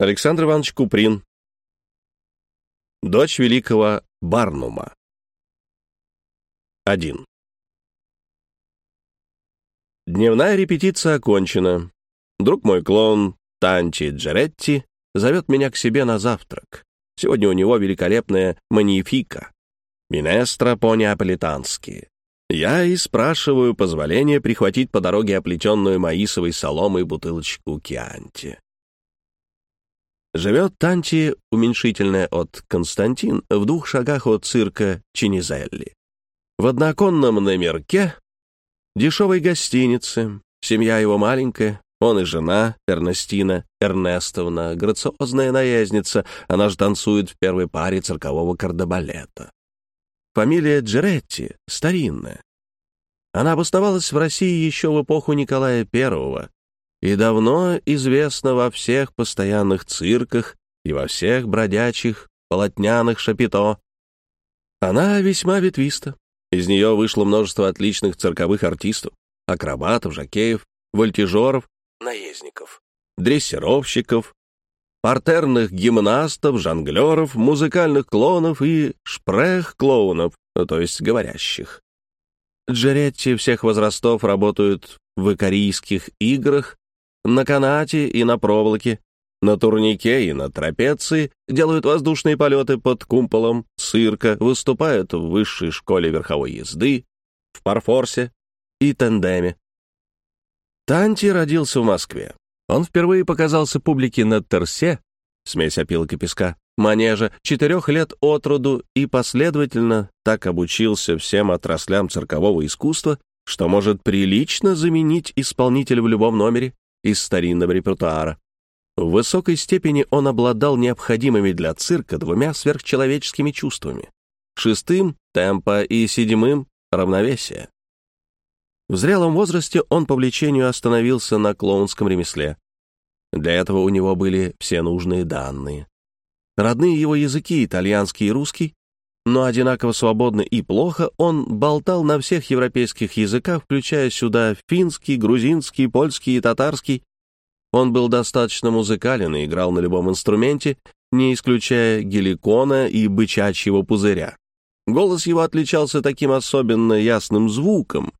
Александр Иванович Куприн. Дочь великого Барнума. 1. Дневная репетиция окончена. Друг мой клоун Танти Джеретти зовет меня к себе на завтрак. Сегодня у него великолепная манифика. Минестра по-неаполитански. Я и спрашиваю позволения прихватить по дороге оплетенную маисовой соломой бутылочку кианти. Живет Танти, уменьшительное от Константин, в двух шагах от цирка Чинизелли. В одноконном номерке дешевой гостиницы. Семья его маленькая, он и жена, Эрнестина Эрнестовна, грациозная наездница, она же танцует в первой паре циркового кардебалета. Фамилия Джеретти, старинная. Она обосновалась в России еще в эпоху Николая I и давно известна во всех постоянных цирках и во всех бродячих полотняных шапито. Она весьма ветвиста, из нее вышло множество отличных цирковых артистов, акробатов, жакеев, вольтежеров, наездников, дрессировщиков, партерных гимнастов, жонглеров, музыкальных клоунов и шпрех-клоунов, то есть говорящих. Джеретти всех возрастов работают в икорийских играх, на канате и на проволоке, на турнике и на трапеции, делают воздушные полеты под кумполом цирка, выступают в высшей школе верховой езды, в парфорсе и тандеме. Танти родился в Москве. Он впервые показался публике на Терсе, смесь опилок и песка, манежа, четырех лет от роду и последовательно так обучился всем отраслям циркового искусства, что может прилично заменить исполнителя в любом номере из старинного репертуара. В высокой степени он обладал необходимыми для цирка двумя сверхчеловеческими чувствами — шестым — темпа и седьмым — равновесия. В зрелом возрасте он по влечению остановился на клоунском ремесле. Для этого у него были все нужные данные. Родные его языки, итальянский и русский, но одинаково свободно и плохо он болтал на всех европейских языках, включая сюда финский, грузинский, польский и татарский, он был достаточно музыкален и играл на любом инструменте, не исключая геликона и бычачьего пузыря. Голос его отличался таким особенно ясным звуком,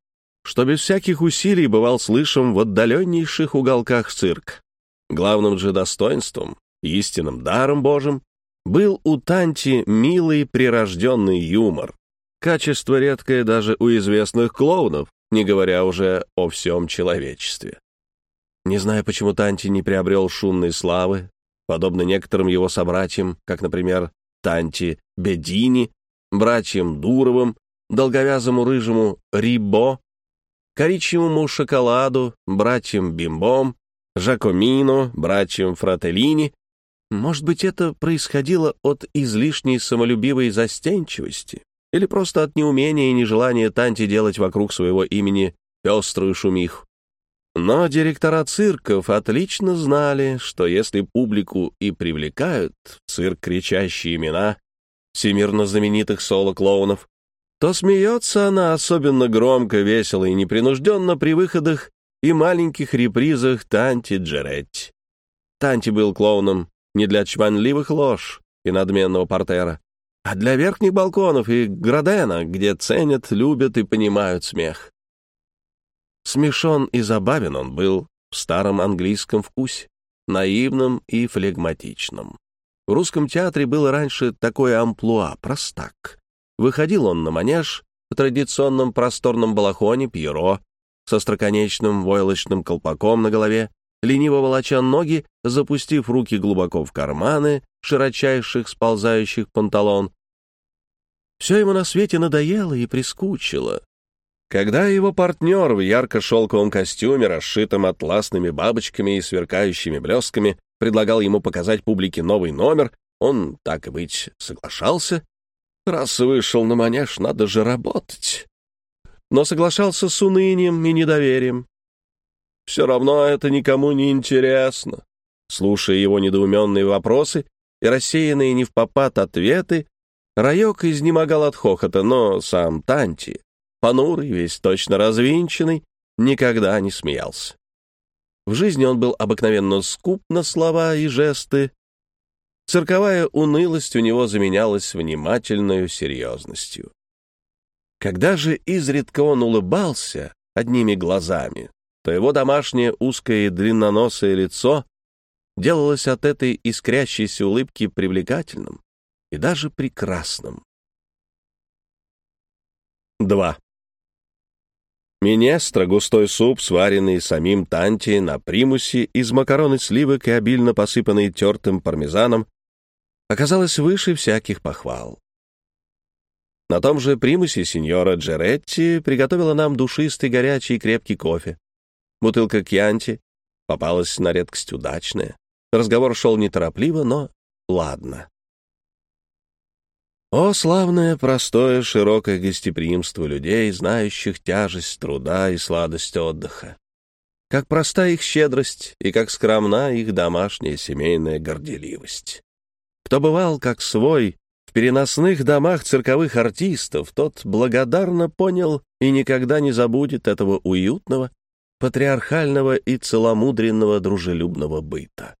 что без всяких усилий бывал слышен в отдаленнейших уголках цирк. Главным же достоинством, истинным даром Божьим, был у Танти милый прирожденный юмор. Качество редкое даже у известных клоунов, не говоря уже о всем человечестве. Не знаю, почему Танти не приобрел шумной славы, подобно некоторым его собратьям, как, например, Танти Бедини, братьям Дуровым, долговязому рыжему Рибо, коричневому шоколаду, братьям Бимбом, Жакомино, братьям Фрателлини. Может быть, это происходило от излишней самолюбивой застенчивости или просто от неумения и нежелания Танти делать вокруг своего имени пеструю шумиху. Но директора цирков отлично знали, что если публику и привлекают в цирк кричащие имена всемирно знаменитых соло-клоунов, то смеется она особенно громко, весело и непринужденно при выходах и маленьких репризах Танти Джеретти. Танти был клоуном не для чванливых лож и надменного портера, а для верхних балконов и градена, где ценят, любят и понимают смех. Смешон и забавен он был в старом английском вкусе, наивном и флегматичном. В русском театре было раньше такое амплуа — простак. Выходил он на манеж в традиционном просторном балахоне Пьеро со строконечным войлочным колпаком на голове, лениво волоча ноги, запустив руки глубоко в карманы широчайших сползающих панталон. Все ему на свете надоело и прискучило. Когда его партнер в ярко-шелковом костюме, расшитом атласными бабочками и сверкающими блесками, предлагал ему показать публике новый номер, он, так и быть, соглашался. Раз вышел на манеж, надо же работать. Но соглашался с унынием и недоверием. Все равно это никому не интересно. Слушая его недоуменные вопросы и рассеянные не в попад ответы, Райок изнемогал от хохота, но сам Танти понурый, весь точно развинченный, никогда не смеялся. В жизни он был обыкновенно скуп на слова и жесты. Цирковая унылость у него заменялась внимательной серьезностью. Когда же изредка он улыбался одними глазами, то его домашнее узкое и длинноносое лицо делалось от этой искрящейся улыбки привлекательным и даже прекрасным. 2. Минестро — густой суп, сваренный самим Танти на примусе из макарон и сливок и обильно посыпанный тертым пармезаном, оказалось выше всяких похвал. На том же примусе сеньора Джеретти приготовила нам душистый, горячий крепкий кофе. Бутылка кьянти попалась на редкость удачная. Разговор шел неторопливо, но ладно. О, славное, простое, широкое гостеприимство людей, знающих тяжесть труда и сладость отдыха. Как проста их щедрость и как скромна их домашняя семейная горделивость. Кто бывал как свой в переносных домах цирковых артистов, тот благодарно понял и никогда не забудет этого уютного, патриархального и целомудренного дружелюбного быта.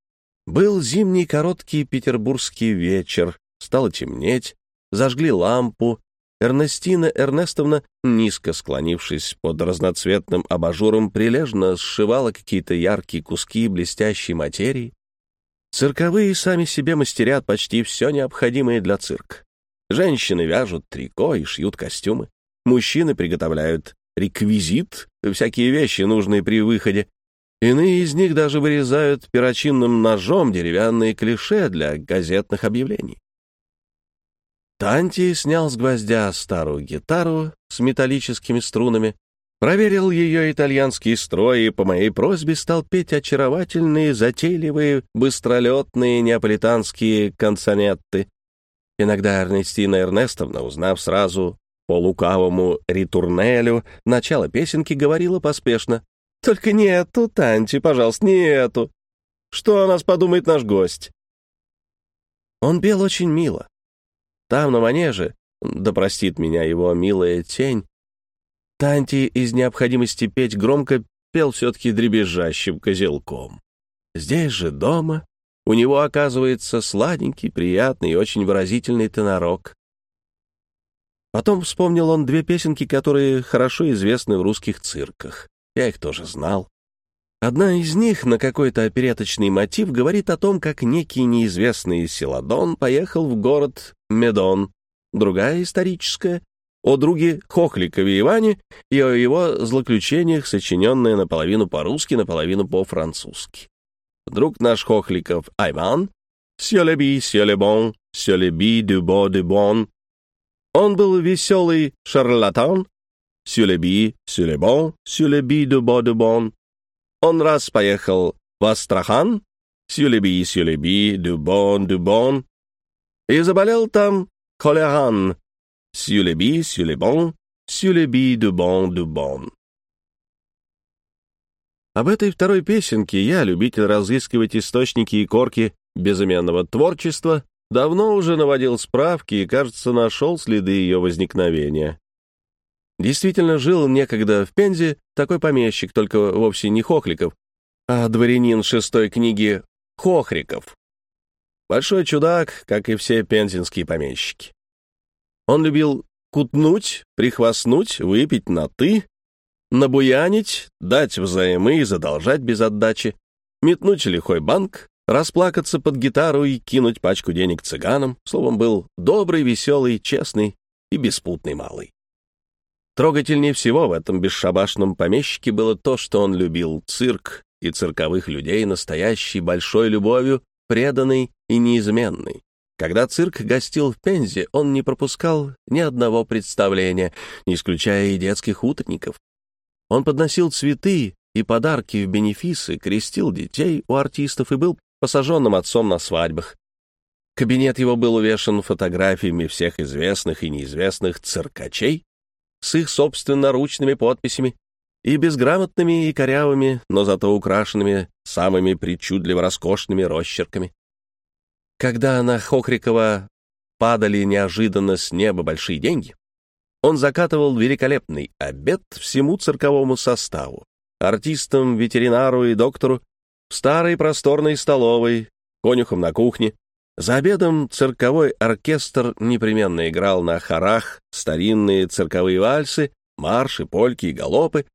Был зимний короткий петербургский вечер, стало темнеть, зажгли лампу. Эрнестина Эрнестовна, низко склонившись под разноцветным абажуром, прилежно сшивала какие-то яркие куски блестящей материи. Цирковые сами себе мастерят почти все необходимое для цирка. Женщины вяжут трико и шьют костюмы. Мужчины приготовляют реквизит, всякие вещи, нужные при выходе. Иные из них даже вырезают перочинным ножом деревянные клише для газетных объявлений. Танти снял с гвоздя старую гитару с металлическими струнами, проверил ее итальянский строй и по моей просьбе стал петь очаровательные, затейливые, быстролетные неаполитанские консонетты. Иногда Эрнестина Эрнестовна, узнав сразу по лукавому ритурнелю начало песенки, говорила поспешно. «Только не эту, Танти, пожалуйста, не эту. Что о нас подумает наш гость?» Он пел очень мило, там, на манеже, да простит меня его милая тень, Танти из необходимости петь громко пел все-таки дребезжащим козелком. Здесь же, дома, у него оказывается сладенький, приятный и очень выразительный тенорок. Потом вспомнил он две песенки, которые хорошо известны в русских цирках. Я их тоже знал. Одна из них на какой-то опереточный мотив говорит о том, как некий неизвестный Селадон поехал в город Медон. Другая историческая — о друге Хохликове Иване и о его злоключениях, сочиненная наполовину по-русски, наполовину по-французски. Друг наш Хохликов Айван, «Сёлеби, сёлебон, сёлеби, дюбо, дюбон». Он был веселый шарлатан, «Сюлеби, сюлебон, сюлеби, дюбо, дюбон». Он раз поехал в Астрахан, сюлеби, сюлеби, дюбон, дюбон, и заболел там холеран, сюлеби, сюлебон, сюлеби, дюбон, дюбон. Об этой второй песенке я, любитель разыскивать источники и корки безыменного творчества, давно уже наводил справки и, кажется, нашел следы ее возникновения. Действительно, жил некогда в Пензе такой помещик, только вовсе не Хохликов, а дворянин шестой книги Хохриков. Большой чудак, как и все пензенские помещики. Он любил кутнуть, прихвастнуть, выпить на «ты», набуянить, дать взаймы и задолжать без отдачи, метнуть лихой банк, расплакаться под гитару и кинуть пачку денег цыганам. Словом, был добрый, веселый, честный и беспутный малый. Трогательнее всего в этом бесшабашном помещике было то, что он любил цирк и цирковых людей настоящей большой любовью, преданной и неизменной. Когда цирк гостил в Пензе, он не пропускал ни одного представления, не исключая и детских утренников. Он подносил цветы и подарки в бенефисы, крестил детей у артистов и был посаженным отцом на свадьбах. Кабинет его был увешан фотографиями всех известных и неизвестных циркачей, с их собственноручными подписями и безграмотными и корявыми, но зато украшенными самыми причудливо роскошными росчерками. Когда на Хохрикова падали неожиданно с неба большие деньги, он закатывал великолепный обед всему цирковому составу. артистам, ветеринару и доктору, в старой просторной столовой, конюхом на кухне. За обедом цирковой оркестр непременно играл на хорах старинные цирковые вальсы, марши, польки и галопы,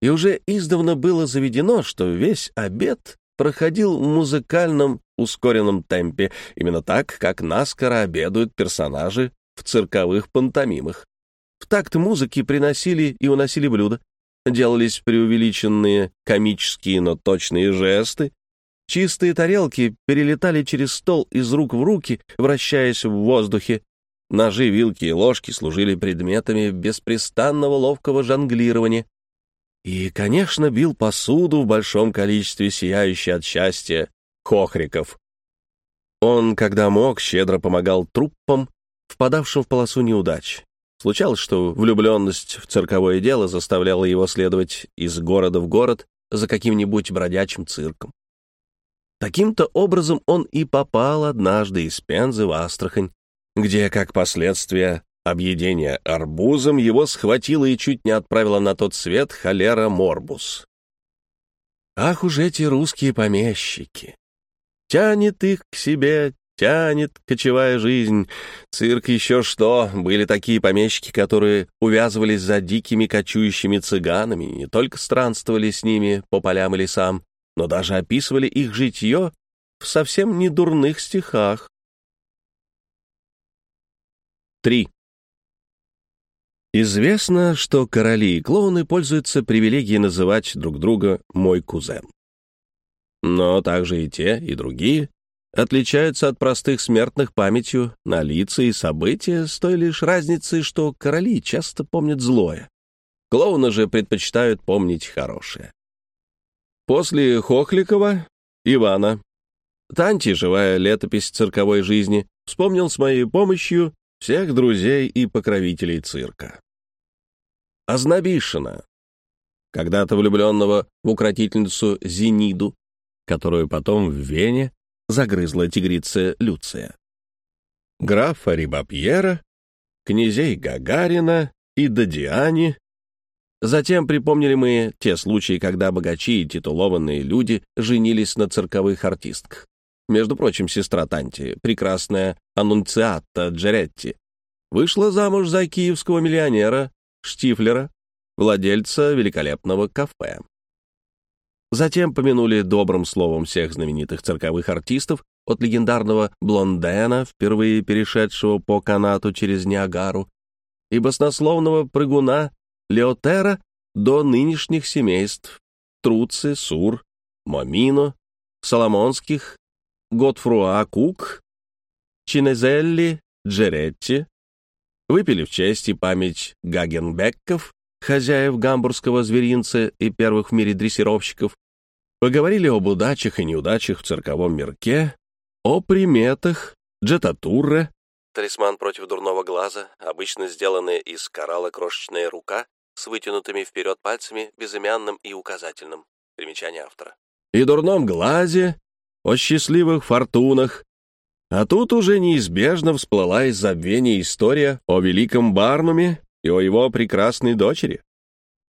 и уже издавна было заведено, что весь обед проходил в музыкальном ускоренном темпе, именно так, как наскоро обедают персонажи в цирковых пантомимах. В такт музыки приносили и уносили блюда, делались преувеличенные комические, но точные жесты, чистые тарелки перелетали через стол из рук в руки, вращаясь в воздухе, ножи, вилки и ложки служили предметами беспрестанного ловкого жонглирования, и, конечно, бил посуду в большом количестве сияющий от счастья хохриков. Он, когда мог, щедро помогал труппам, впадавшим в полосу неудач. Случалось, что влюбленность в цирковое дело заставляла его следовать из города в город за каким-нибудь бродячим цирком. Таким-то образом он и попал однажды из Пензы в Астрахань, где, как последствие объедения арбузом, его схватила и чуть не отправила на тот свет холера Морбус. Ах уж эти русские помещики! Тянет их к себе, Тянет кочевая жизнь. Цирк еще что. Были такие помещики, которые увязывались за дикими кочующими цыганами, не только странствовали с ними по полям и лесам, но даже описывали их житье в совсем недурных стихах. 3. Известно, что короли и клоуны пользуются привилегией называть друг друга «мой кузен». Но также и те, и другие отличаются от простых смертных памятью на лица и события с той лишь разницей, что короли часто помнят злое. Клоуны же предпочитают помнить хорошее. После Хохликова — Ивана. Танти, живая летопись цирковой жизни, вспомнил с моей помощью всех друзей и покровителей цирка. Ознобишина, когда-то влюбленного в укротительницу Зениду, которую потом в Вене загрызла тигрица Люция. Графа Рибапьера, князей Гагарина и Дадиани. Затем припомнили мы те случаи, когда богачи и титулованные люди женились на цирковых артистках. Между прочим, сестра Танти, прекрасная Аннунциатта Джеретти, вышла замуж за киевского миллионера Штифлера, владельца великолепного кафе. Затем помянули добрым словом всех знаменитых цирковых артистов, от легендарного Блондена, впервые перешедшего по канату через Ниагару, и баснословного прыгуна Леотера до нынешних семейств Труци, Сур, Момино, Соломонских, Готфруа Кук, Чинезелли, Джеретти, выпили в честь и память Гагенбекков, хозяев гамбургского зверинца и первых в мире дрессировщиков, Поговорили об удачах и неудачах в цирковом мирке, о приметах, джетатурре, талисман против дурного глаза, обычно сделанная из коралла крошечная рука с вытянутыми вперед пальцами, безымянным и указательным. Примечание автора. И дурном глазе, о счастливых фортунах. А тут уже неизбежно всплыла из забвения история о великом Барнуме и о его прекрасной дочери.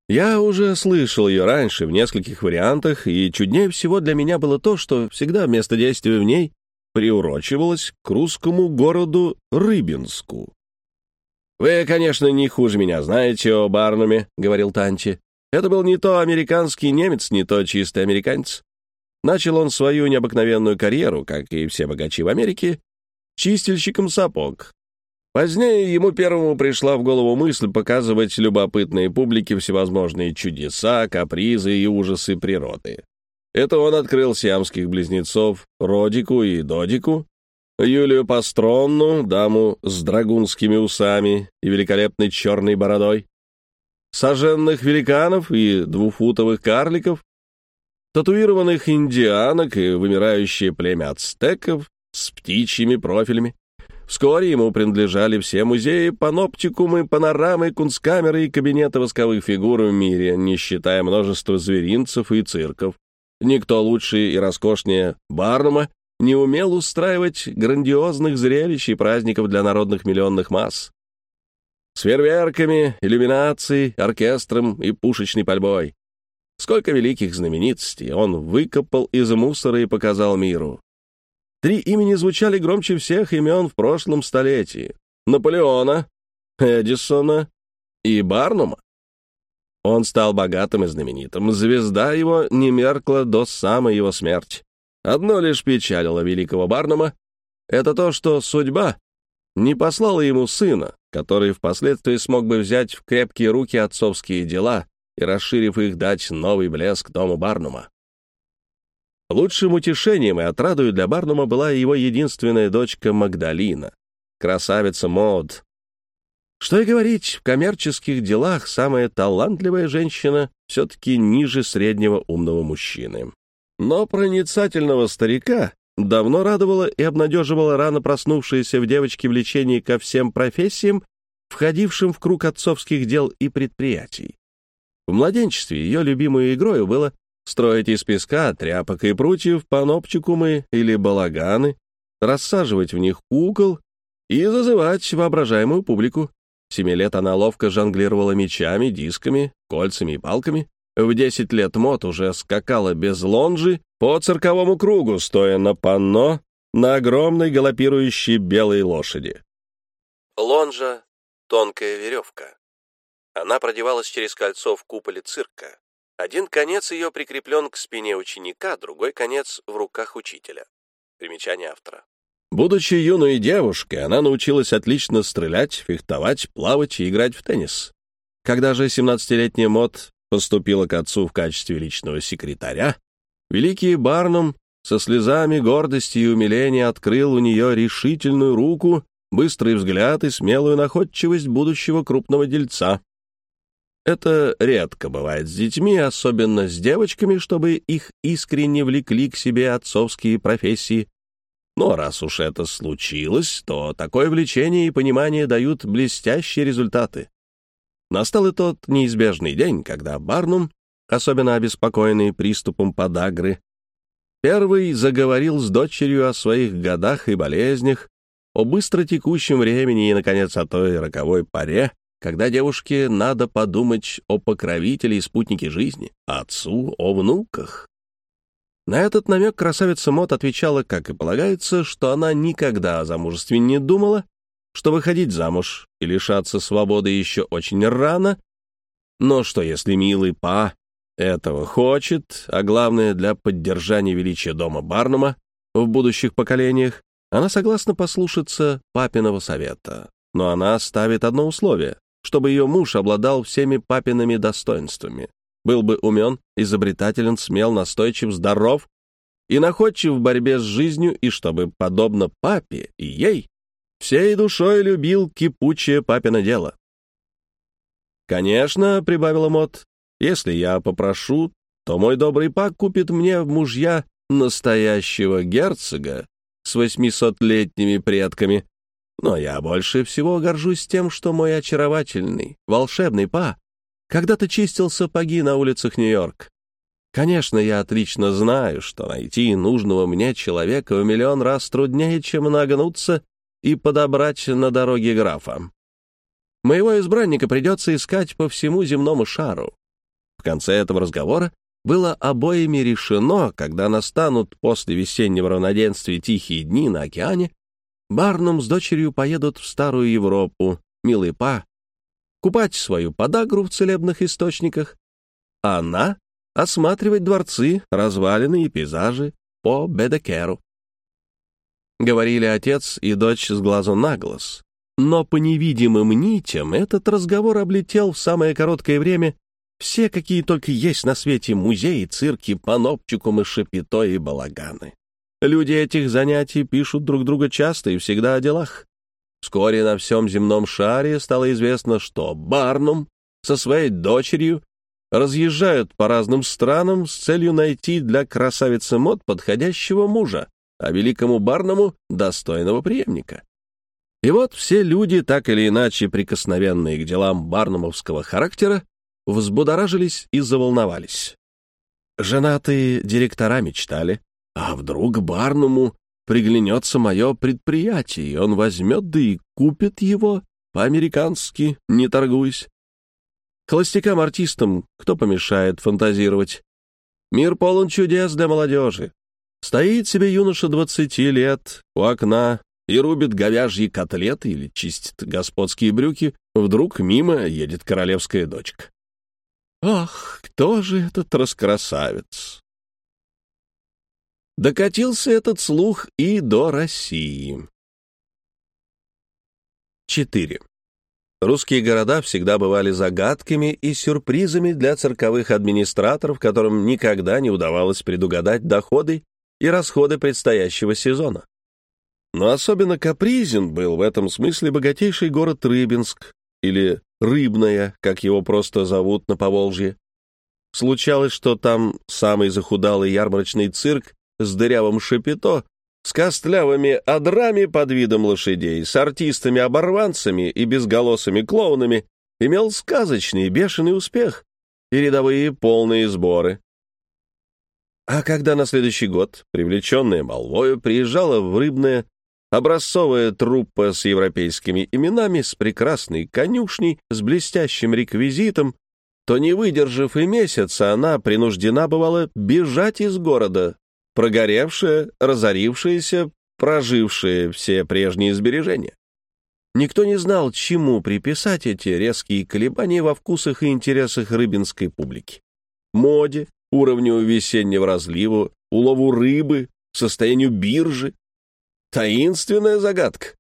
Я уже слышал ее раньше в нескольких вариантах, и чуднее всего для меня было то, что всегда место действия в ней приурочивалось к русскому городу Рыбинску. «Вы, конечно, не хуже меня знаете о Барнуме», — говорил Танти. «Это был не то американский немец, не то чистый американец. Начал он свою необыкновенную карьеру, как и все богачи в Америке, чистильщиком сапог, Позднее ему первому пришла в голову мысль показывать любопытной публике всевозможные чудеса, капризы и ужасы природы. Это он открыл сиамских близнецов Родику и Додику, Юлию Пастронну, даму с драгунскими усами и великолепной черной бородой, соженных великанов и двуфутовых карликов, татуированных индианок и вымирающее племя ацтеков с птичьими профилями. Вскоре ему принадлежали все музеи, паноптикумы, панорамы, кунсткамеры и кабинеты восковых фигур в мире, не считая множества зверинцев и цирков. Никто лучше и роскошнее Барнума не умел устраивать грандиозных зрелищ и праздников для народных миллионных масс. С фейерверками, иллюминацией, оркестром и пушечной пальбой. Сколько великих знаменитостей он выкопал из мусора и показал миру. Три имени звучали громче всех имен в прошлом столетии. Наполеона, Эдисона и Барнума. Он стал богатым и знаменитым. Звезда его не меркла до самой его смерти. Одно лишь печалило великого Барнума — это то, что судьба не послала ему сына, который впоследствии смог бы взять в крепкие руки отцовские дела и, расширив их, дать новый блеск дому Барнума. Лучшим утешением и отрадою для Барнума была его единственная дочка Магдалина, красавица Мод. Что и говорить, в коммерческих делах самая талантливая женщина все-таки ниже среднего умного мужчины. Но проницательного старика давно радовало и обнадеживало рано проснувшееся в девочке влечение ко всем профессиям, входившим в круг отцовских дел и предприятий. В младенчестве ее любимой игрой было строить из песка, тряпок и прутьев панопчикумы или балаганы, рассаживать в них кукол и зазывать воображаемую публику. семи лет она ловко жонглировала мечами, дисками, кольцами и палками. В десять лет Мот уже скакала без лонжи по цирковому кругу, стоя на панно на огромной галопирующей белой лошади. Лонжа — тонкая веревка. Она продевалась через кольцо в куполе цирка. Один конец ее прикреплен к спине ученика, другой конец в руках учителя. Примечание автора. Будучи юной девушкой, она научилась отлично стрелять, фехтовать, плавать и играть в теннис. Когда же 17-летняя Мот поступила к отцу в качестве личного секретаря, великий Барнум со слезами гордости и умиления открыл у нее решительную руку, быстрый взгляд и смелую находчивость будущего крупного дельца. Это редко бывает с детьми, особенно с девочками, чтобы их искренне влекли к себе отцовские профессии. Но раз уж это случилось, то такое влечение и понимание дают блестящие результаты. Настал и тот неизбежный день, когда Барнум, особенно обеспокоенный приступом подагры, первый заговорил с дочерью о своих годах и болезнях, о быстро текущем времени и, наконец, о той роковой паре, когда девушке надо подумать о покровителе и спутнике жизни, отцу, о внуках. На этот намек красавица Мот отвечала, как и полагается, что она никогда о замужестве не думала, что выходить замуж и лишаться свободы еще очень рано, но что если милый Па этого хочет, а главное для поддержания величия дома Барнума в будущих поколениях, она согласна послушаться папиного совета. Но она ставит одно условие чтобы ее муж обладал всеми папиными достоинствами. Был бы умен, изобретателен, смел, настойчив, здоров и находчив в борьбе с жизнью, и чтобы, подобно папе и ей, всей душой любил кипучее папино дело. «Конечно», — прибавила Мот, — «если я попрошу, то мой добрый пак купит мне в мужья настоящего герцога с восьмисотлетними предками, но я больше всего горжусь тем, что мой очаровательный, волшебный па когда-то чистил сапоги на улицах Нью-Йорк. Конечно, я отлично знаю, что найти нужного мне человека в миллион раз труднее, чем нагнуться и подобрать на дороге графа. Моего избранника придется искать по всему земному шару. В конце этого разговора было обоими решено, когда настанут после весеннего равноденствия тихие дни на океане, Барнум с дочерью поедут в Старую Европу, милый па, купать свою подагру в целебных источниках, а она — осматривать дворцы, развалины и пейзажи по Бедекеру. Говорили отец и дочь с глазу на глаз. Но по невидимым нитям этот разговор облетел в самое короткое время все, какие только есть на свете музеи, цирки, панопчикумы, шапито и балаганы. Люди этих занятий пишут друг друга часто и всегда о делах. Вскоре на всем земном шаре стало известно, что Барнум со своей дочерью разъезжают по разным странам с целью найти для красавицы Мод подходящего мужа, а великому Барнуму — достойного преемника. И вот все люди, так или иначе прикосновенные к делам барнумовского характера, взбудоражились и заволновались. Женатые директора мечтали, а вдруг Барнуму приглянется мое предприятие, и он возьмет да и купит его по-американски, не торгуясь. Холостякам-артистам кто помешает фантазировать? Мир полон чудес для молодежи. Стоит себе юноша двадцати лет у окна и рубит говяжьи котлеты или чистит господские брюки, вдруг мимо едет королевская дочка. Ах, кто же этот раскрасавец? Докатился этот слух и до России. 4. Русские города всегда бывали загадками и сюрпризами для цирковых администраторов, которым никогда не удавалось предугадать доходы и расходы предстоящего сезона. Но особенно капризен был в этом смысле богатейший город Рыбинск, или Рыбная, как его просто зовут на Поволжье. Случалось, что там самый захудалый ярмарочный цирк с дырявым шапито, с костлявыми одрами под видом лошадей, с артистами-оборванцами и безголосыми клоунами имел сказочный бешеный успех и рядовые полные сборы. А когда на следующий год, привлеченная молвою, приезжала в Рыбное образцовая труппа с европейскими именами, с прекрасной конюшней, с блестящим реквизитом, то, не выдержав и месяца, она принуждена бывала бежать из города, прогоревшая, разорившаяся, прожившая все прежние сбережения. Никто не знал, чему приписать эти резкие колебания во вкусах и интересах рыбинской публики. Моде, уровню весеннего разлива, улову рыбы, состоянию биржи. Таинственная загадка.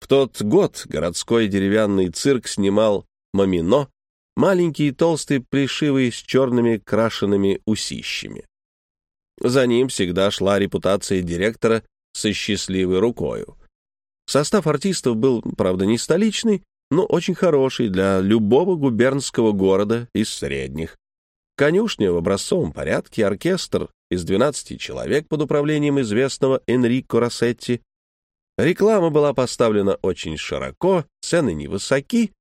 В тот год городской деревянный цирк снимал «Мамино», маленький и толстый плешивый с черными крашенными усищами. За ним всегда шла репутация директора со счастливой рукою. Состав артистов был, правда, не столичный, но очень хороший для любого губернского города из средних. Конюшня в образцовом порядке, оркестр из 12 человек под управлением известного Энрико Рассетти. Реклама была поставлена очень широко, цены невысоки.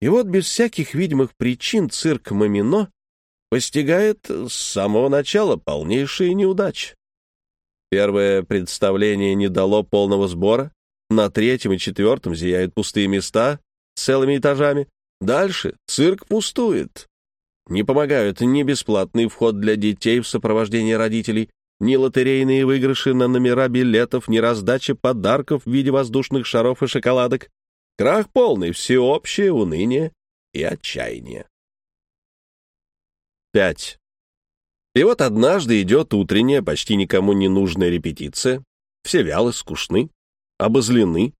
И вот без всяких видимых причин цирк Мамино постигает с самого начала полнейшие неудачи. Первое представление не дало полного сбора, на третьем и четвертом зияют пустые места целыми этажами. Дальше цирк пустует. Не помогают ни бесплатный вход для детей в сопровождении родителей, ни лотерейные выигрыши на номера билетов, ни раздача подарков в виде воздушных шаров и шоколадок. Крах полный, всеобщее уныние и отчаяние. 5. И вот однажды идет утренняя, почти никому не нужная репетиция. Все вялы, скучны, обозлены.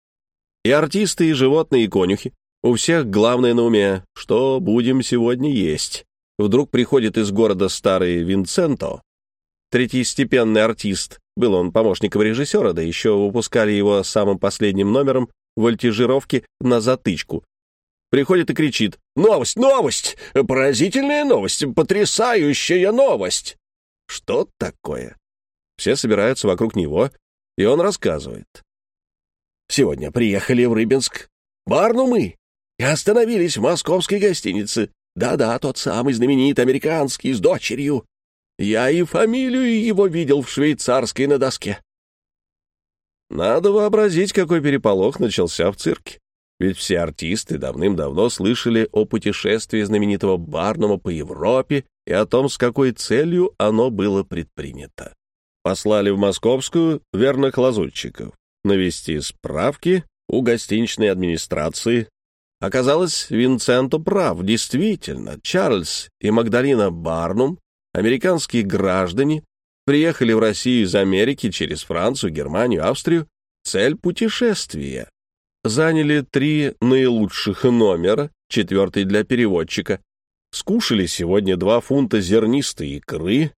И артисты, и животные, и конюхи. У всех главное на уме, что будем сегодня есть. Вдруг приходит из города старый Винценто, третьестепенный артист, был он помощником режиссера, да еще выпускали его самым последним номером вольтижировки на затычку. Приходит и кричит «Новость! Новость! Поразительная новость! Потрясающая новость!» Что такое? Все собираются вокруг него, и он рассказывает. «Сегодня приехали в Рыбинск. Барну мы и остановились в московской гостинице. Да-да, тот самый знаменитый американский с дочерью. Я и фамилию его видел в швейцарской на доске. Надо вообразить, какой переполох начался в цирке. Ведь все артисты давным-давно слышали о путешествии знаменитого Барнума по Европе и о том, с какой целью оно было предпринято. Послали в московскую верных лазутчиков навести справки у гостиничной администрации Оказалось, Винценто прав. Действительно, Чарльз и Магдалина Барнум, американские граждане, приехали в Россию из Америки через Францию, Германию, Австрию. Цель путешествия. Заняли три наилучших номера, четвертый для переводчика. Скушали сегодня два фунта зернистой икры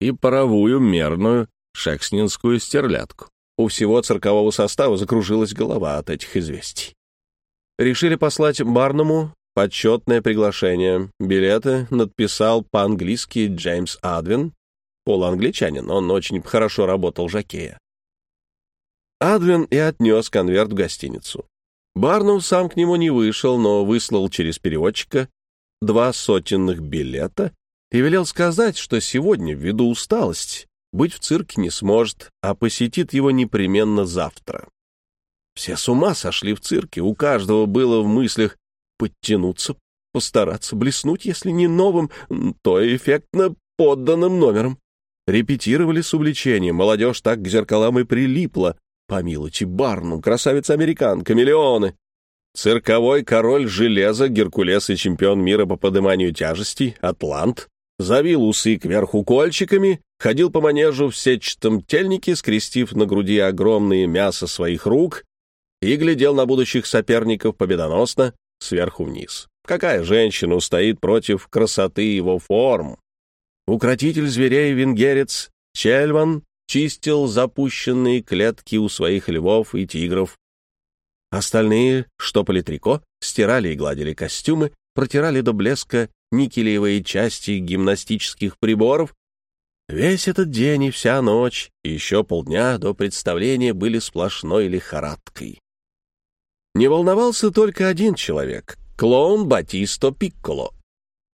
и паровую мерную шекснинскую стерлядку. У всего циркового состава закружилась голова от этих известий решили послать Барному почетное приглашение. Билеты надписал по-английски Джеймс Адвин, полуангличанин, он очень хорошо работал жакея. Адвин и отнес конверт в гостиницу. Барнум сам к нему не вышел, но выслал через переводчика два сотенных билета и велел сказать, что сегодня, ввиду усталости, быть в цирке не сможет, а посетит его непременно завтра. Все с ума сошли в цирке, у каждого было в мыслях подтянуться, постараться блеснуть, если не новым, то эффектно подданным номером. Репетировали с увлечением, молодежь так к зеркалам и прилипла. Помилуйте, Барнум, красавица-американка, миллионы. Цирковой король железа, Геркулес и чемпион мира по подниманию тяжестей, Атлант, завил усы кверху кольчиками, ходил по манежу в сетчатом тельнике, скрестив на груди огромные мясо своих рук и глядел на будущих соперников победоносно сверху вниз. Какая женщина устоит против красоты его форм? Укротитель зверей венгерец Чельван чистил запущенные клетки у своих львов и тигров. Остальные штопали трико, стирали и гладили костюмы, протирали до блеска никелевые части гимнастических приборов. Весь этот день и вся ночь, и еще полдня до представления были сплошной лихорадкой. Не волновался только один человек — клоун Батисто Пикколо.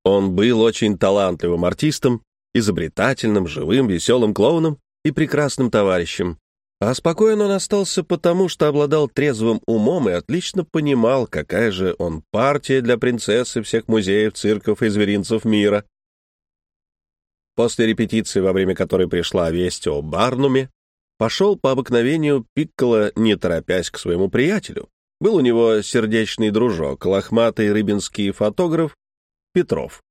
Он был очень талантливым артистом, изобретательным, живым, веселым клоуном и прекрасным товарищем. А спокоен он остался потому, что обладал трезвым умом и отлично понимал, какая же он партия для принцессы всех музеев, цирков и зверинцев мира. После репетиции, во время которой пришла весть о Барнуме, пошел по обыкновению Пикколо, не торопясь к своему приятелю. Был у него сердечный дружок, лохматый рыбинский фотограф Петров.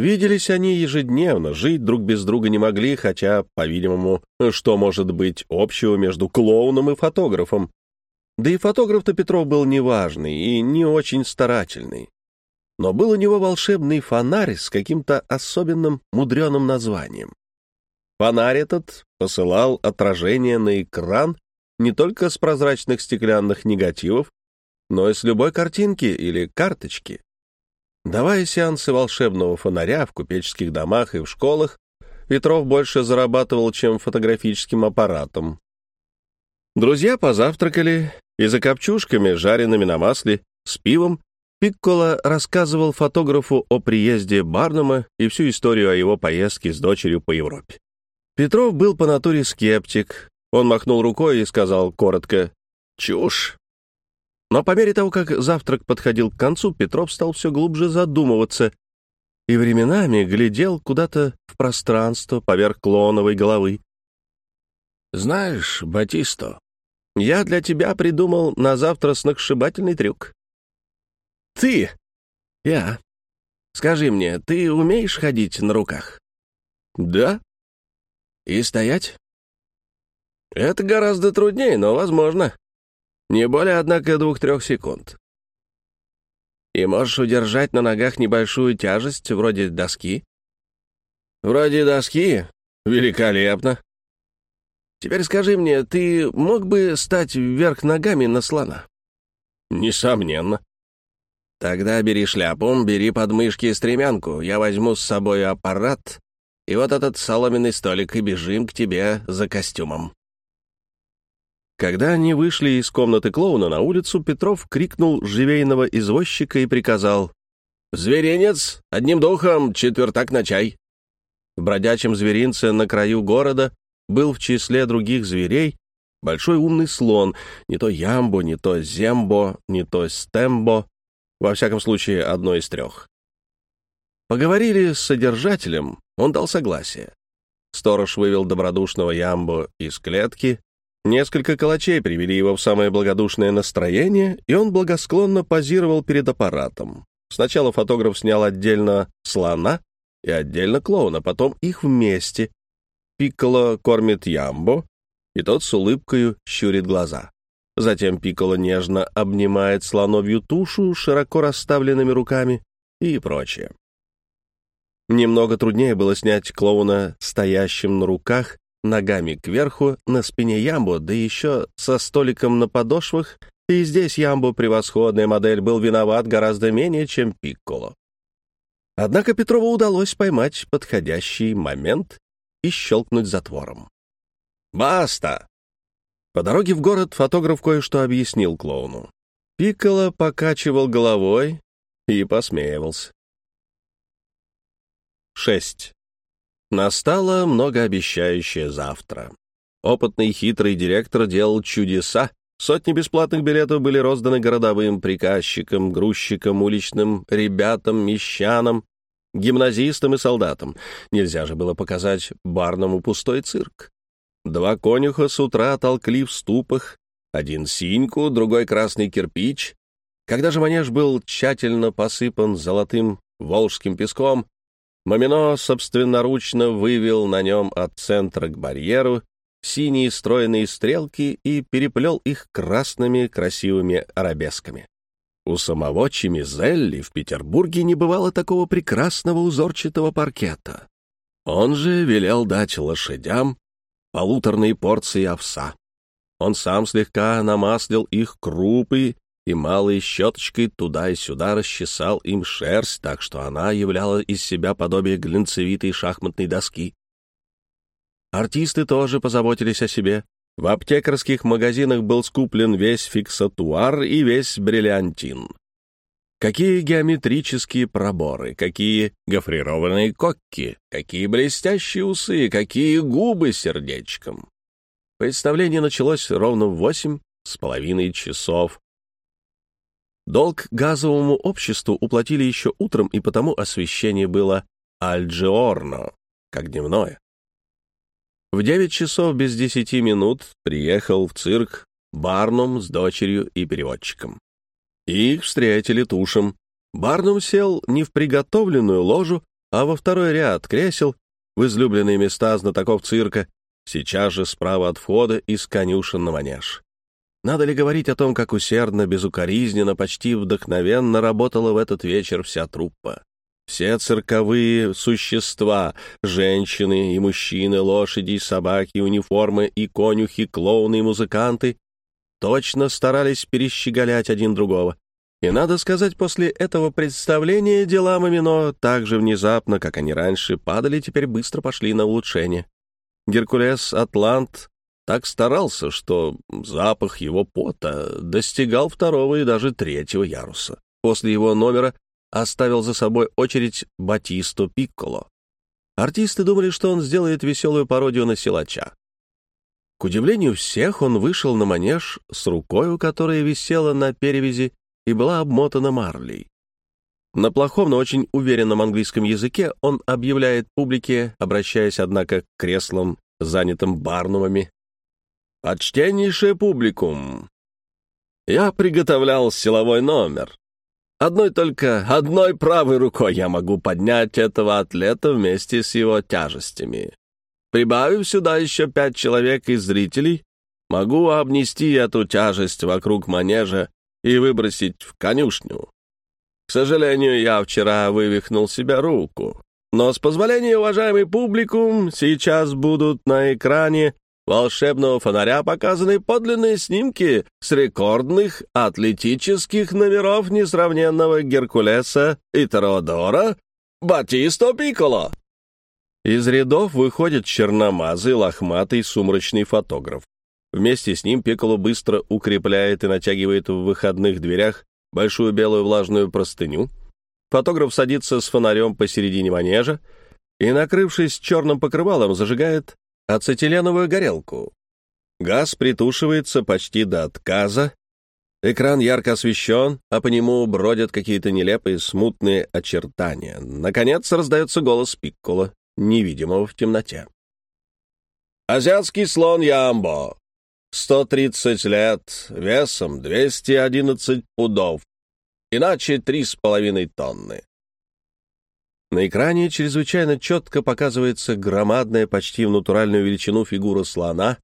Виделись они ежедневно, жить друг без друга не могли, хотя, по-видимому, что может быть общего между клоуном и фотографом? Да и фотограф-то Петров был неважный и не очень старательный. Но был у него волшебный фонарь с каким-то особенным мудреным названием. Фонарь этот посылал отражение на экран не только с прозрачных стеклянных негативов, но и с любой картинки или карточки. Давая сеансы волшебного фонаря в купеческих домах и в школах, Петров больше зарабатывал, чем фотографическим аппаратом. Друзья позавтракали, и за копчушками, жареными на масле, с пивом, Пикколо рассказывал фотографу о приезде Барнума и всю историю о его поездке с дочерью по Европе. Петров был по натуре скептик. Он махнул рукой и сказал коротко «Чушь! Но по мере того, как завтрак подходил к концу, Петров стал все глубже задумываться и временами глядел куда-то в пространство поверх клоновой головы. «Знаешь, Батисто, я для тебя придумал на завтра сногсшибательный трюк». «Ты?» «Я. Скажи мне, ты умеешь ходить на руках?» «Да». «И стоять?» «Это гораздо труднее, но возможно. Не более, однако, двух-трех секунд. И можешь удержать на ногах небольшую тяжесть, вроде доски. Вроде доски? Великолепно. Теперь скажи мне, ты мог бы стать вверх ногами на слона? Несомненно. Тогда бери шляпу, бери подмышки стремянку, я возьму с собой аппарат и вот этот соломенный столик и бежим к тебе за костюмом. Когда они вышли из комнаты клоуна на улицу, Петров крикнул живейного извозчика и приказал «Зверинец, одним духом, четвертак на чай». В бродячем зверинце на краю города был в числе других зверей большой умный слон, не то ямбо, не то зембо, не то стембо, во всяком случае, одно из трех. Поговорили с содержателем, он дал согласие. Сторож вывел добродушного ямбо из клетки, Несколько калачей привели его в самое благодушное настроение, и он благосклонно позировал перед аппаратом. Сначала фотограф снял отдельно слона и отдельно клоуна, потом их вместе. Пикколо кормит ямбо, и тот с улыбкою щурит глаза. Затем Пикколо нежно обнимает слоновью тушу широко расставленными руками и прочее. Немного труднее было снять клоуна стоящим на руках ногами кверху, на спине Ямбо, да еще со столиком на подошвах, и здесь Ямбо, превосходная модель, был виноват гораздо менее, чем Пикколо. Однако Петрову удалось поймать подходящий момент и щелкнуть затвором. «Баста!» По дороге в город фотограф кое-что объяснил клоуну. Пикколо покачивал головой и посмеивался. 6. Настало многообещающее завтра. Опытный хитрый директор делал чудеса, Сотни бесплатных билетов были розданы городовым приказчикам, грузчикам, уличным ребятам, мещанам, гимназистам и солдатам. Нельзя же было показать Барному пустой цирк. Два конюха с утра толкли в ступах, один синьку, другой красный кирпич. Когда же манеж был тщательно посыпан золотым волжским песком, Мамино собственноручно вывел на нем от центра к барьеру синие стройные стрелки и переплел их красными красивыми арабесками. У самого Чемизелли в Петербурге не бывало такого прекрасного узорчатого паркета. Он же велел дать лошадям полуторные порции овса. Он сам слегка намаслил их крупой и малой щеточкой туда и сюда расчесал им шерсть, так что она являла из себя подобие глинцевитой шахматной доски. Артисты тоже позаботились о себе. В аптекарских магазинах был скуплен весь фиксатуар и весь бриллиантин. Какие геометрические проборы, какие гофрированные кокки, какие блестящие усы, какие губы сердечком. Представление началось ровно в восемь с половиной часов. Долг газовому обществу уплатили еще утром, и потому освещение было альджиорно, как дневное. В девять часов без десяти минут приехал в цирк Барнум с дочерью и переводчиком. Их встретили тушем. Барнум сел не в приготовленную ложу, а во второй ряд кресел, в излюбленные места знатоков цирка, сейчас же справа от входа из конюшен на манеж. Надо ли говорить о том, как усердно, безукоризненно, почти вдохновенно работала в этот вечер вся труппа? Все цирковые существа — женщины и мужчины, лошади, собаки, униформы и конюхи, клоуны и музыканты — точно старались перещеголять один другого. И, надо сказать, после этого представления дела Мамино так же внезапно, как они раньше падали, теперь быстро пошли на улучшение. Геркулес Атлант так старался, что запах его пота достигал второго и даже третьего яруса. После его номера оставил за собой очередь Батисто Пикколо. Артисты думали, что он сделает веселую пародию на силача. К удивлению всех, он вышел на манеж с рукой, у которой висела на перевязи и была обмотана марлей. На плохом, но очень уверенном английском языке он объявляет публике, обращаясь, однако, к креслам, занятым барнумами. «Почтеннейший публикум! Я приготовлял силовой номер. Одной только одной правой рукой я могу поднять этого атлета вместе с его тяжестями. Прибавив сюда еще пять человек из зрителей, могу обнести эту тяжесть вокруг манежа и выбросить в конюшню. К сожалению, я вчера вывихнул себе руку. Но с позволения, уважаемый публикум, сейчас будут на экране волшебного фонаря показаны подлинные снимки с рекордных атлетических номеров несравненного Геркулеса и Теодора Батисто Пикколо. Из рядов выходит черномазый, лохматый, сумрачный фотограф. Вместе с ним Пикколо быстро укрепляет и натягивает в выходных дверях большую белую влажную простыню. Фотограф садится с фонарем посередине манежа и, накрывшись черным покрывалом, зажигает ацетиленовую горелку. Газ притушивается почти до отказа. Экран ярко освещен, а по нему бродят какие-то нелепые смутные очертания. Наконец раздается голос Пиккола, невидимого в темноте. «Азиатский слон Ямбо. 130 лет, весом 211 пудов, иначе 3,5 тонны. На экране чрезвычайно четко показывается громадная, почти в натуральную величину фигура слона,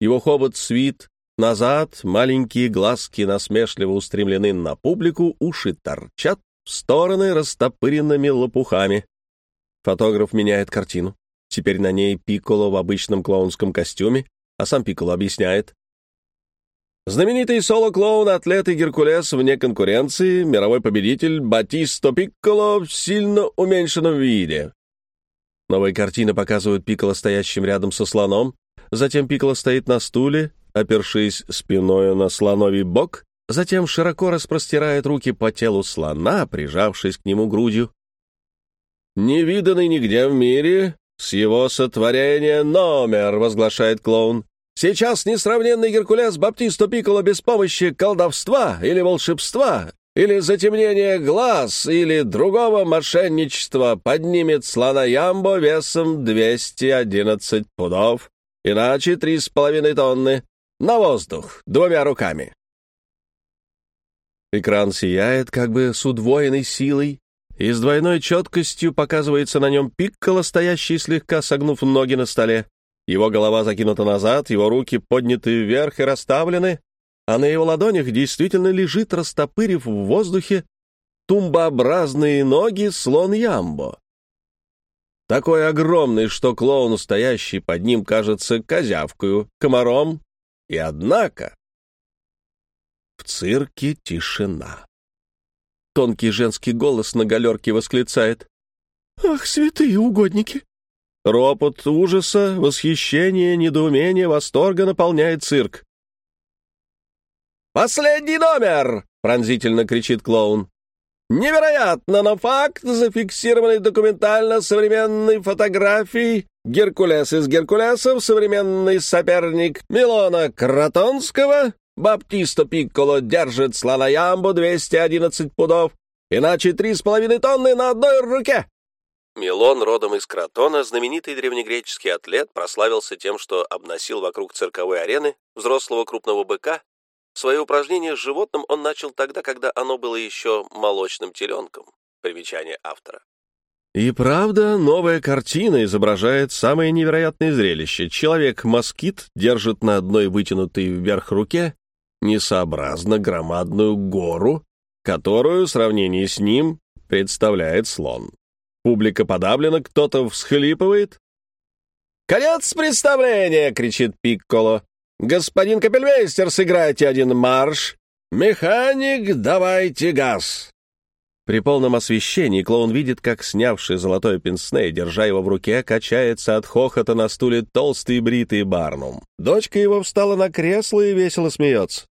его хобот свит, назад, маленькие глазки насмешливо устремлены на публику, уши торчат в стороны растопыренными лопухами. Фотограф меняет картину. Теперь на ней Пикколо в обычном клоунском костюме, а сам Пикколо объясняет. Знаменитый соло-клоун, атлет и Геркулес вне конкуренции, мировой победитель Батисто Пикколо в сильно уменьшенном виде. Новые картины показывают Пикколо стоящим рядом со слоном, затем Пикколо стоит на стуле, опершись спиной на слоновий бок, затем широко распростирает руки по телу слона, прижавшись к нему грудью. «Невиданный нигде в мире, с его сотворения номер», — возглашает клоун. Сейчас несравненный Геркулес Баптисто Пикколо без помощи колдовства или волшебства, или затемнения глаз, или другого мошенничества поднимет слона Ямбо весом 211 пудов, иначе три с половиной тонны, на воздух, двумя руками. Экран сияет как бы с удвоенной силой, и с двойной четкостью показывается на нем Пикколо, стоящий слегка согнув ноги на столе. Его голова закинута назад, его руки подняты вверх и расставлены, а на его ладонях действительно лежит, растопырив в воздухе, тумбообразные ноги слон Ямбо. Такой огромный, что клоун, стоящий под ним, кажется козявкою, комаром. И однако... В цирке тишина. Тонкий женский голос на галерке восклицает. «Ах, святые угодники! Ропот ужаса, восхищения, недоумения, восторга наполняет цирк. «Последний номер!» — пронзительно кричит клоун. «Невероятно, но факт, зафиксированный документально современной фотографией. Геркулес из Геркулесов, современный соперник Милона Кротонского, Баптисто Пикколо держит слона Ямбу 211 пудов, иначе три с половиной тонны на одной руке. Милон, родом из Кротона, знаменитый древнегреческий атлет, прославился тем, что обносил вокруг цирковой арены взрослого крупного быка. Свои упражнения с животным он начал тогда, когда оно было еще молочным теленком. Примечание автора. И правда, новая картина изображает самое невероятное зрелище. Человек-москит держит на одной вытянутой вверх руке несообразно громадную гору, которую в сравнении с ним представляет слон. Публика подавлена, кто-то всхлипывает. «Конец представления!» — кричит Пикколо. «Господин Капельмейстер, сыграйте один марш! Механик, давайте газ!» При полном освещении клоун видит, как снявший золотой пенсне, держа его в руке, качается от хохота на стуле толстый бритый Барнум. Дочка его встала на кресло и весело смеется.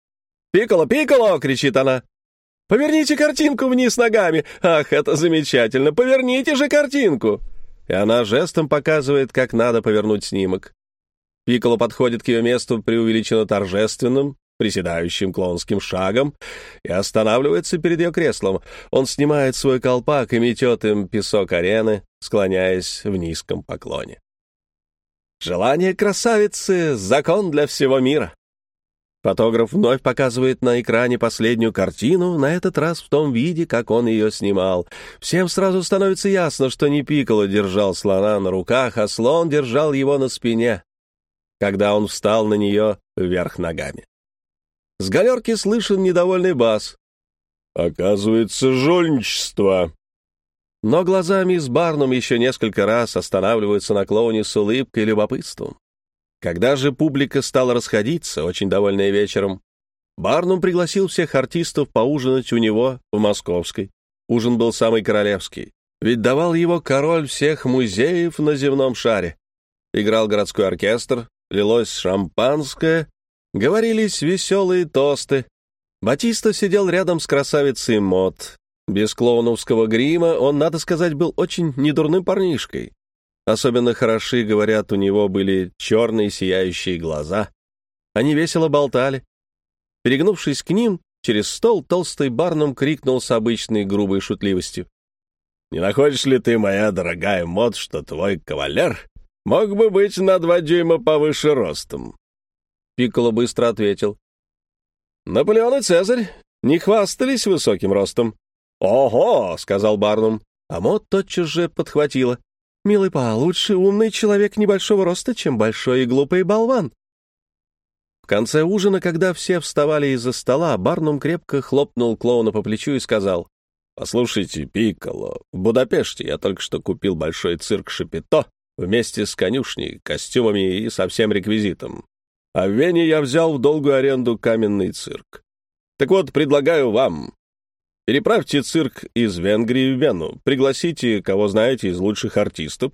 «Пикколо, Пикколо!» — кричит она. Поверните картинку вниз ногами! Ах, это замечательно! Поверните же картинку!» И она жестом показывает, как надо повернуть снимок. Пикколо подходит к ее месту преувеличенно торжественным, приседающим клоунским шагом и останавливается перед ее креслом. Он снимает свой колпак и метет им песок арены, склоняясь в низком поклоне. Желание красавицы — закон для всего мира. Фотограф вновь показывает на экране последнюю картину, на этот раз в том виде, как он ее снимал. Всем сразу становится ясно, что не Пикколо держал слона на руках, а слон держал его на спине, когда он встал на нее вверх ногами. С галерки слышен недовольный бас. «Оказывается, жульничество!» Но глаза мисс Барнум еще несколько раз останавливаются на клоуне с улыбкой и любопытством. Когда же публика стала расходиться, очень довольная вечером, Барнум пригласил всех артистов поужинать у него в Московской. Ужин был самый королевский, ведь давал его король всех музеев на земном шаре. Играл городской оркестр, лилось шампанское, говорились веселые тосты. Батиста сидел рядом с красавицей Мот. Без клоуновского грима он, надо сказать, был очень недурным парнишкой. Особенно хороши, говорят, у него были черные сияющие глаза. Они весело болтали. Перегнувшись к ним, через стол толстый Барнум крикнул с обычной грубой шутливостью. «Не находишь ли ты, моя дорогая Мод, что твой кавалер мог бы быть на два дюйма повыше ростом?» Пикколо быстро ответил. «Наполеон и Цезарь не хвастались высоким ростом». «Ого!» — сказал Барнум, а Мод тотчас же подхватила. «Милый Па, лучше умный человек небольшого роста, чем большой и глупый болван». В конце ужина, когда все вставали из-за стола, Барнум крепко хлопнул клоуна по плечу и сказал, «Послушайте, Пикколо, в Будапеште я только что купил большой цирк Шапито вместе с конюшней, костюмами и со всем реквизитом. А в Вене я взял в долгую аренду каменный цирк. Так вот, предлагаю вам Переправьте цирк из Венгрии в Вену, пригласите, кого знаете, из лучших артистов.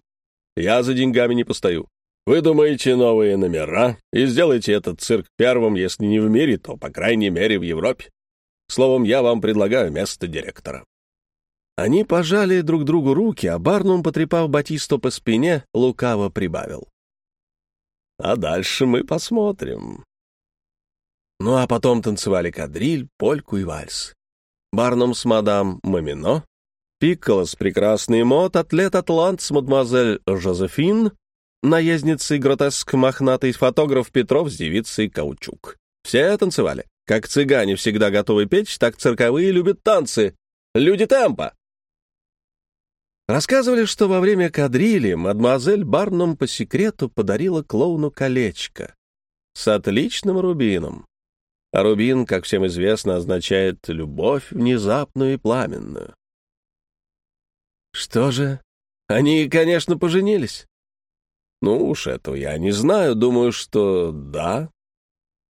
Я за деньгами не постою. Вы думаете новые номера и сделайте этот цирк первым, если не в мире, то, по крайней мере, в Европе. Словом, я вам предлагаю место директора». Они пожали друг другу руки, а Барнум, потрепав Батисто по спине, лукаво прибавил. а дальше мы посмотрим. Ну а потом танцевали кадриль, польку и вальс. Барном с мадам Мамино, Пикколос, прекрасный мод, атлет-атлант с мадемуазель Жозефин, наездницей гротеск мохнатый фотограф Петров с девицей Каучук. Все танцевали. Как цыгане всегда готовы петь, так цирковые любят танцы. Люди темпа. Рассказывали, что во время кадрили мадемуазель Барнум по секрету подарила клоуну колечко с отличным рубином. А рубин, как всем известно, означает любовь внезапную и пламенную. Что же? Они, конечно, поженились. Ну уж этого я не знаю, думаю, что да.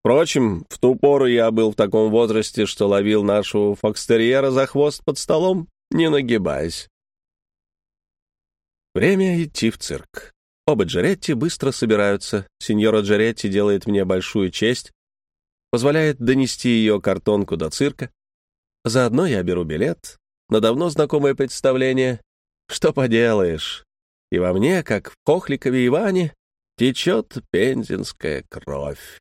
Впрочем, в ту пору я был в таком возрасте, что ловил нашего фокстерьера за хвост под столом, не нагибаясь. Время идти в цирк. Оба Джеретти быстро собираются. Сеньора Джеретти делает мне большую честь, позволяет донести ее картонку до цирка. Заодно я беру билет на давно знакомое представление что поделаешь? И во мне, как в Хохликове Иване, течет пензенская кровь.